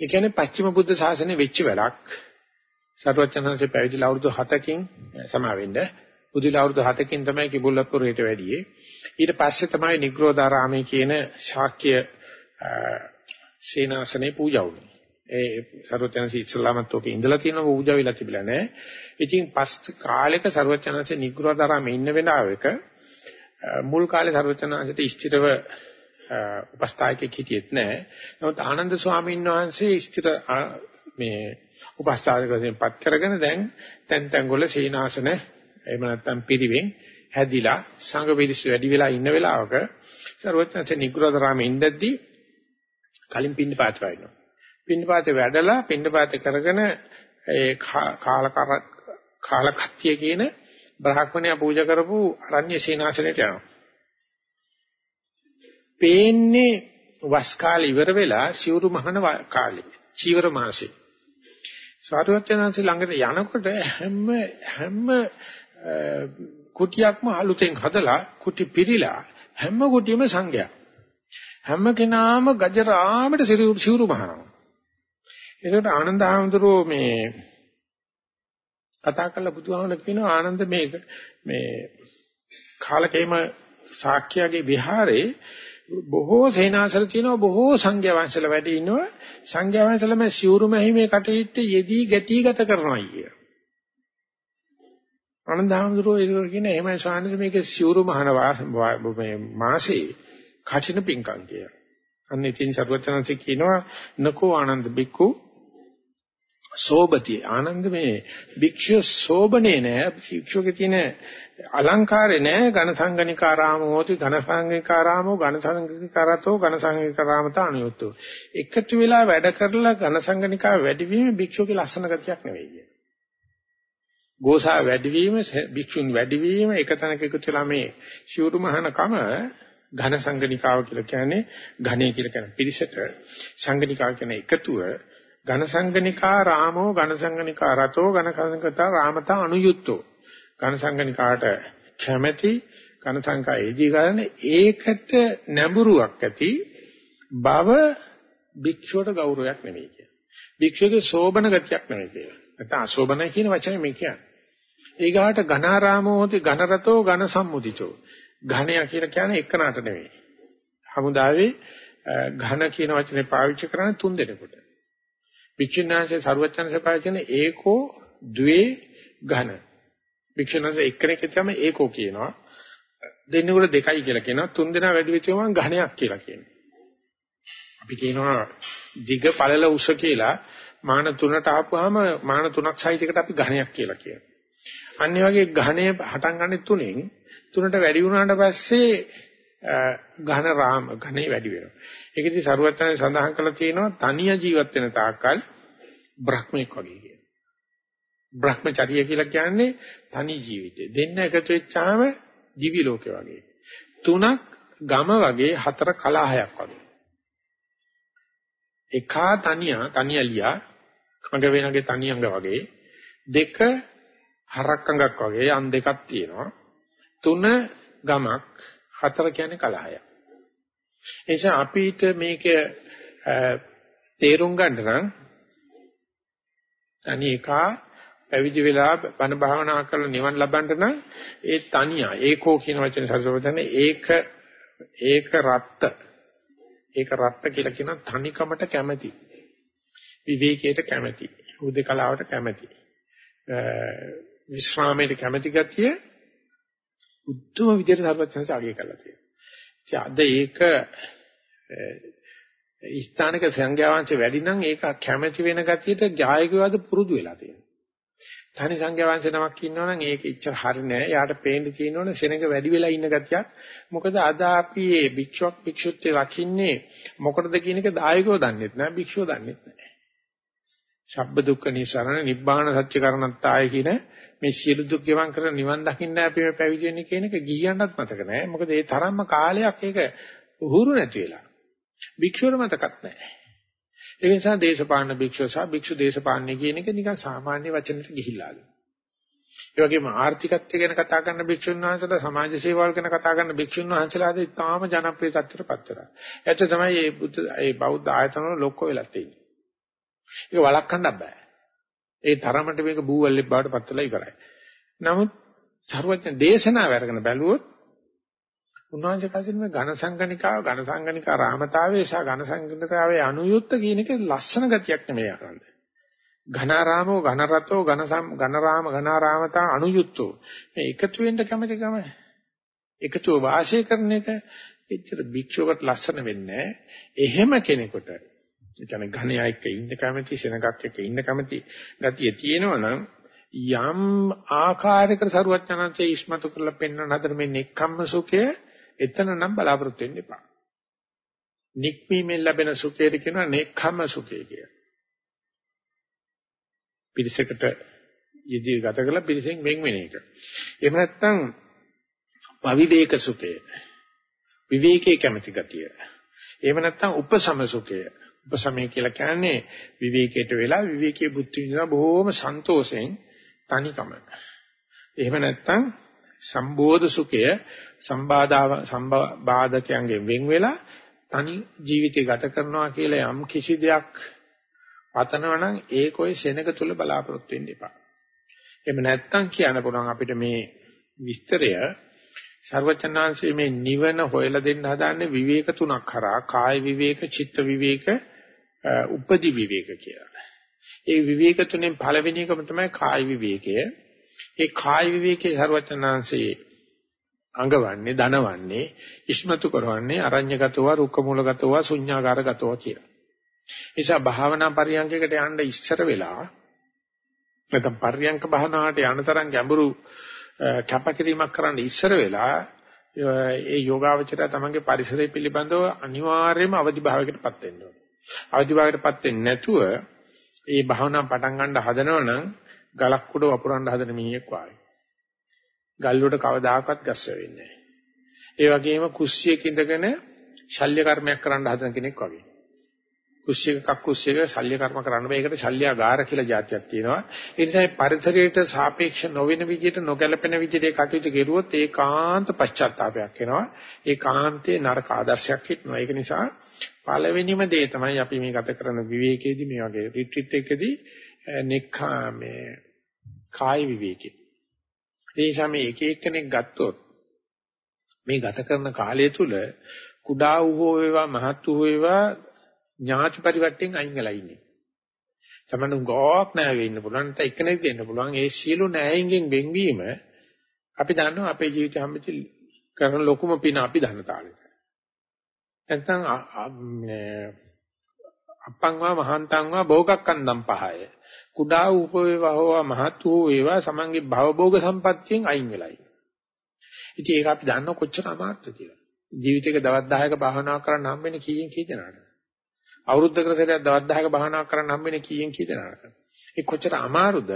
ඒ කියන්නේ පස්චිම බුද්ධ ශාසනය වෙච්ච වැඩක්. සරුවචනහන්සේ පැවිදිලා අවුරුදු 7කින් සමාවෙන්න බුදුලා අවුරුදු 7කින් තමයි කිඹුල්ලපුරේට වැඩියේ. ඊට පස්සේ තමයි නිග්‍රෝධාරාමයේ කියන ශාක්‍ය සේනාසනේ පූජා වුණේ. ඒ සරුවචනසී ඉස්ලාමත් ඔකේ ඉඳලා තියෙන පූජා වෙලා තිබිලා නැහැ. ඉතින් පස් කාලෙක සරුවචනසේ නිග්‍රෝධාරාමයේ ඉන්න වෙලාවක මුල් කාලේ සරුවචනසේට ස්ථිරව උපස්ථායකෙක් හිටියෙත් නැහැ. නමුත් ආනන්ද ස්වාමීන් වහන්සේ ස්ථිර මේ උපස්ථායක වශයෙන් පත් කරගෙන දැන් තැන් තැන් වල සීනාසන එහෙම නැත්නම් පිරිවෙන් හැදිලා සංඝ පිරිස වැඩි වෙලා ඉන්න වෙලාවක සර්වඥාච නිග්‍රහතරාමේ ඉඳද්දී කලින් පින්නපාත වයින්නවා. පින්නපාතේ වැඩලා පින්නපාත කරගෙන ඒ කාල කාලකත්තිය කියන බ්‍රහ්මණයා පූජා කරපු අරණ්‍ය සීනාසනෙට යනවා. පේන්නේ වස් කාලේ ඉවර වෙලා සිවුරු මහන කාලේ. චීවර මාසේ. සාරවත්යන්න්සේ ළඟට යනකොට හැම හැම කුටියක්ම අලුතෙන් හදලා කුටි පිරීලා හැම කුටියෙම සංඝයා. හැම කෙනාම ගජරාමට සිවුරු මහනවා. ඒකට ආනන්ද ආමඳුරෝ මේ කතා කරලා බුදුහාමන කියනවා ආනන්ද මේක මේ කාලකේම ශාක්‍යගේ විහාරේ බොහෝ සේනාසල තියෙනවා බොහෝ සංඝයා වංශල වැඩි ඉන්නවා සංඝයා වංශලම සිවුරුම හිමේ කටයුත්ත යෙදී ගැටි ගත කරනවා කිය. ආනන්දහමඳුරෝ ඒක කියන එහෙම ස්වාමීන් මේක සිවුරු මහන මේ මාසේ කඨින පිංකම් කිය. අන්න ඉතින් සරුවචනන්සේ කියනවා නකෝ ආනන්ද බික්කු සෝබති ආනන්ද මේ භික්ෂුව සෝබනේ නෑ. භික්ෂුවගේ තියෙන අලංකාරේ නෑ. ඝන සංගනිකාරාමෝ හෝති ඝන සංගනිකාරාමෝ ඝන සංගනිකාරතෝ ඝන සංගනිකාරාමත අනුයුක්තෝ එකතු වෙලා වැඩ කරලා ඝන සංගනිකා වැඩිවීම භික්ෂුවගේ ලස්සන ගතියක් නෙවෙයි කියන්නේ. ගෝසා වැඩිවීම භික්ෂුන් වැඩිවීම එක තැනක එකතු වෙලා මේ ශිවුරු මහාන කම ඝන සංගනිකාව කියලා කියන්නේ ඝනේ කියලා කියන පිරිසට සංගනිකාව කියන එකතුව ඝන සංගනිකා රාමෝ ඝන සංගනිකා රතෝ ඝන සංගනිකා රාමතා අනුයුක්තෝ ඝන සංගනිකාට කැමැති ඝන සංකා එදී ගන්න ඒකට නැඹුරුවක් ඇති බව භික්ෂුවට ගෞරවයක් නෙවෙයි කියන්නේ. භික්ෂුවගේ සෝබන ගතියක් නෙවෙයි කියන්නේ. නැත්නම් අසෝබනයි කියන වචනේ මේ කියන්නේ. ඊගාට ඝනාරාමෝ හොති ඝනරතෝ ඝන සම්මුතිචෝ. ඝණය කියලා කියන්නේ එකනට නෙවෙයි. හමුදාවේ ඝන කියන වචනේ පාවිච්චි කරන්නේ තුන් දෙනෙකුට. වික්ෂුණාංශේ සරුවචනසේ පාවිච්චි කරන ඒකෝ ද්වේ ඝන. වික්ෂුණාංශේ එක්කෙනෙක් තමයි ඒකෝ කියනවා. දෙන්නෙකුට දෙකයි කියලා කියනවා. තුන් දෙනා වැඩි වෙච්ච ගමන් ඝණයක් කියලා කියනවා. අපි කියනවා දිග පළල උස කියලා මාන තුනට ආපුවාම මාන තුනක් සයිස් එකට අපි ඝණයක් කියලා කියනවා. අනිත් වගේ ඝණය හටන් ගන්න තුනෙන් තුනට වැඩි වුණාට පස්සේ ඝන රාම ඝනේ වැඩි වෙනවා. ඒකදී සරුවත්තරේ සඳහන් කරලා තියෙනවා තනිය ජීවත් වෙන තාක්කල් බ්‍රහ්මෙක් වගේ කියන. බ්‍රහ්මචර්ය කියලා කියන්නේ තනි ජීවිතය. දෙන්න එකතු වෙච්චාම දිවි ලෝකේ වගේ. තුනක් ගම වගේ හතර කලහයක් වගේ. එකා තනියා තනියලියා කඟ වෙනගේ තනියංග වගේ දෙක හරක්කඟක් වගේ යන් දෙකක් තියෙනවා. තුන ගමක් හතර කියන්නේ කලහය. ඒ නිසා අපිට මේක තේරුම් ගන්න නම් අනිකා පැවිදි වෙලා බණ භාවනා කරලා නිවන් ලබන්න නම් ඒ තනියා. ඒකෝ කියන වචනේ සරසවතන ඒක ඒක රත්ත. ඒක රත්ත කියලා කියන තනිකමට කැමැති. විවේකයට කැමැති. හුදේකලාවට කැමැති. විශ්‍රාමයට කැමැති ගතිය උත්තම විදිහට සර්වඥාන්සේ අගය කරලා තියෙනවා. අද ඒක ස්ථානික සංඝයා වහන්සේ වැඩි නම් ඒක කැමැති වෙන ගතියට ජායකවාද පුරුදු වෙලා තියෙනවා. තනි සංඝයා වහන්සේ නමක් ඉන්නවනම් ඒක ඉච්චර හරි නෑ. යාට පේන්න තියෙනවනේ සෙනඟ වැඩි වෙලා ඉන්න ගතියක්. මොකද අද අපි මේ භික්ෂුවක් භික්ෂුත්වයේ රකින්නේ මොකටද කියන එක දායකව දන්නෙත් නෑ භික්ෂුව දන්නෙත් නෑ. ශබ්බ දුක්ඛ නිසරණ නිබ්බාන සත්‍ය කරණත්තාය කියන මේ සියලු දුක් ගෙවන් කරන නිවන් දකින්න අපි මේ පැවිදි වෙන්නේ කියන එක ගිහියන්වත් මතක නැහැ. මොකද ඒ තරම්ම කාලයක් ඒක උහුරු නැති වෙලා. භික්ෂුවර මතකත් නැහැ. ඒ නිසා දේශපාලන භික්ෂුව සහ භික්ෂු දේශපාලනය කියන එක නිකන් සාමාන්‍ය වචනකට ගිහිල්ලාලු. ඒ වගේම ආර්ථිකත්වය ගැන කතා කරන භික්ෂුන් වහන්සේලා සමාජ සේවාවල් ගැන කතා කරන භික්ෂුන් වහන්සේලාද ඉතාම ජනප්‍රිය තත්ත්වයටපත් වෙනවා. ඒත් තමයි මේ බුද්ධ මේ බෞද්ධ ආයතන වල ලොක්ක වෙලා තියෙන්නේ. ඒක වළක්වන්න බෑ. ඒ තරමට මේක බූවල්ලෙක් බවට පත් වෙලා ඉවරයි. නමුත් සර්වඥ දේශනාව අරගෙන බැලුවොත් උන්වහන්සේ කසින මේ ඝන සංගණිකාව ඝන සංගණිකා රාමතාවයේ සහ ඝන සංගණිකාවේ අනුයුක්ත කියන එක ලස්සන ගතියක් නෙමෙයි අරන්නේ. ඝනාරාමෝ ඝනරතෝ ඝනසම් ඝනරාම ඝනාරාමතා අනුයුක්තෝ මේ එකතු වෙන්න කැමති ගම එකතුව වාසය කරන එක එච්චර භික්ෂුවකට ලස්සන වෙන්නේ එහෙම කෙනෙකුට ඒ කියන්නේ ඝණයා එක්ක ඉන්න කැමති සෙනගක් එක්ක ඉන්න කැමති ගතිය තියෙනවනම් යම් ආකාරයකට සරුවචනන්සේ ඉස්මතු කරලා පෙන්වන හතර මේ නෙක්ඛම්ම සුඛය එතන නම් බලාපොරොත්තු වෙන්න එපා. නික්මීමෙන් ලැබෙන සුඛයට කියනවා නෙක්ඛම්ම සුඛය කියලා. පිරිසකට යෙදී ගත කළ පිරිසෙන් වෙන් වෙන එක. එහෙම නැත්නම් පවිවේක සුඛය. විවේකයේ කැමැති ගතිය. එහෙම නැත්නම් උපසම සුඛය. උපසමය කියලා කියන්නේ විවේකයට වෙලා විවේකයේ බුද්ධි විඳලා බොහොම සන්තෝෂෙන් තනිකම. එහෙම නැත්නම් සම්බෝධ සුඛය සම්බාධාව සම්බාධකයන්ගෙන් වෙන් වෙලා තනි ජීවිතය ගත කරනවා කියලා යම් කිසි දෙයක් පතනවා නම් ඒක ඔය සෙනග තුල බලාපොරොත්තු වෙන්න එපා. එහෙම නැත්තම් කියන්න පුළුවන් අපිට මේ විස්තරය ਸਰවචනාංශයේ මේ නිවන හොයලා දෙන්න හදාන්නේ විවේක තුනක් කරා කාය විවේක, චිත්ත විවේක, උපදි විවේක කියලා. ඒ විවේක තුනෙන් පළවෙනි එකම තමයි කාය විවේකය. ඒ කාය විවේකයේ ਸਰවචනාංශයේ අඟවන්නේ, දනවන්නේ, ඉස්මතු කරවන්නේ අරඤ්‍යගතව, රුක්කමූලගතව, ශුඤ්ඤාගාරගතව කියලා. නිසා භාවනා පරියන්කයකට යන්න ඉස්සර වෙලා නැත්නම් පරියන්ක භාවනාවට යන තරම් ගැඹුරු කැපකිරීමක් කරන්න ඉස්සර වෙලා ඒ යෝගාවචරය තමන්ගේ පරිසරය පිළිබඳව අනිවාර්යයෙන්ම අවදි භාවයකටපත් වෙන්න ඕනේ. අවදි භාවයකටපත් වෙන්නේ නැතුව ඒ භාවනා පටන් ගන්න හදනවනම් ගලක් උඩ වපුරන්න හදන මිනිහෙක් වගේ. ගල් උඩ කවදාකවත් ගස්ස වෙන්නේ නැහැ. ඒ වගේම කුස්සියක ඉඳගෙන ශල්‍ය කර්මයක් කරන්න හදන කෙනෙක් වගේ. කුස්සියක කක්කුස්සියක ශල්‍ය කර්ම කරන්න බෑ. ඒකට ශල්‍යාගාර කියලා જાතියක් තියෙනවා. ඒ නිසා පරිසරයට සාපේක්ෂ නොවන විදිහට නොගැලපෙන විදිහට කටයුතු කෙරුවොත් ඒකාන්ත පශ්චාත්තාවයක් එනවා. ඒකාන්තේ නරක ආදර්ශයක් හිටනවා. ඒක නිසා පළවෙනිම දේ තමයි අපි මේ ගත කරන විවේකයේදී මේ වගේ රිට්‍රීට් එකකදී නෙක්ඛා මේ කාය විවේකේ. ඒ නිසා මේ එක එක්කෙනෙක් ගත්තොත් මේ ගත කරන කාලය තුල කුඩා වූ වේවා මහත් වූ වේවා ඥාති පරිවර්තෙන් අයින් වෙලා ඉන්නේ. තමන්න ගෝක් නැහැ වෙන්න පුළුවන් නැත්නම් එක්කෙනෙක් දෙන්න පුළුවන්. ඒ සියලු නැයින්ගෙන් වෙන්වීම අපි දන්නවා අපේ ජීවිතය හැමතිස්සෙ කරන ලොකුම පින අපි දන්න තාලෙට. නැත්නම් අප්පංවා මහන්තංවා භෝගක්කන්දම් පහය. කුඩා උප වේවා හෝ මහත් වූ වේවා සමන්ගේ භවභෝග සම්පත්තියෙන් අයින් වෙලා ඉන්නේ. ඉතින් ඒක අපි දන්නව කොච්චර අමාරුද කියලා. ජීවිතේක දවස් 10ක භාවනා කරන්න හම්බෙන්නේ කීයෙන් කී දෙනාද? අවුරුද්දකට සැරයක් දවස් 10ක භාවනා කරන්න හම්බෙන්නේ කීයෙන් කී දෙනාද? ඒ කොච්චර අමාරුද?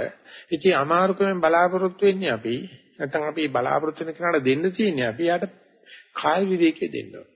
ඉතින් අමාරුකමෙන් බලාපොරොත්තු වෙන්නේ අපි නැත්නම් අපි බලාපොරොත්තු වෙන කෙනාට දෙන්න තියෙන්නේ අපි යාට කාය විවේකයේ දෙන්න ඕන.